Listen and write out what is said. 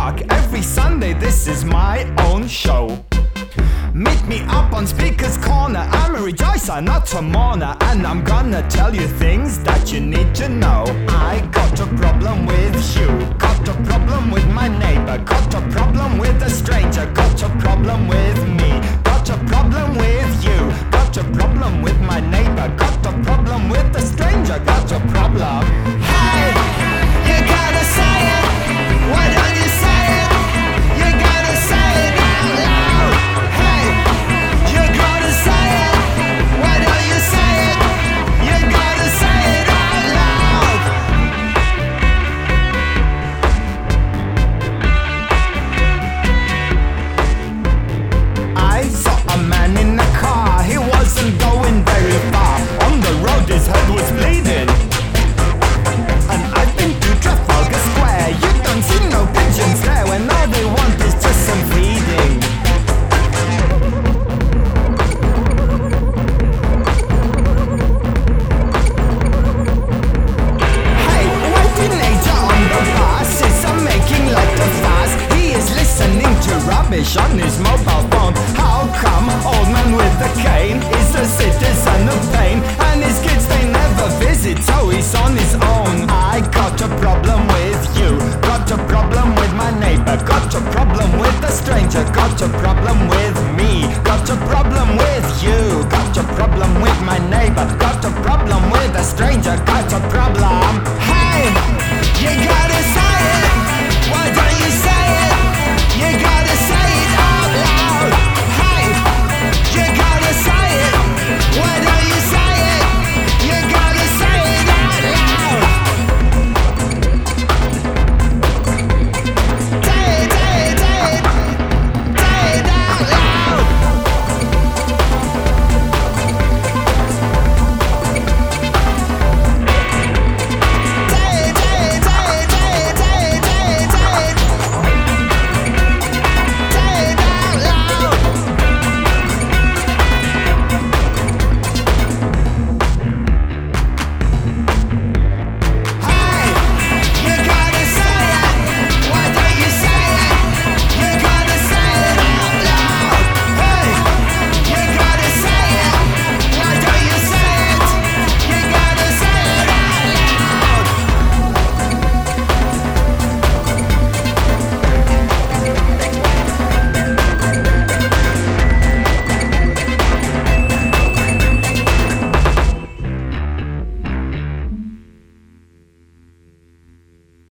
Every Sunday, this is my own show. Meet me up on Speaker's Corner. I'm a rejoicer, not a mourner. And I'm gonna tell you things that you need to know. I got a problem with you. Got a problem with my neighbor. Got a problem with a stranger. Got a problem with me. Got a problem with you. Got a problem with my neighbor. Got a problem with a stranger. Got a problem. transmission is mobile phone. How come old man with the cane is a citizen of pain? And his kids they never visit, so he's on his own. I got a problem with you, got a problem with my neighbor, got a problem with the stranger, got a problem with me, got a problem with you, got a problem with my neighbor, got a problem with a stranger, got a problem. Hey, you got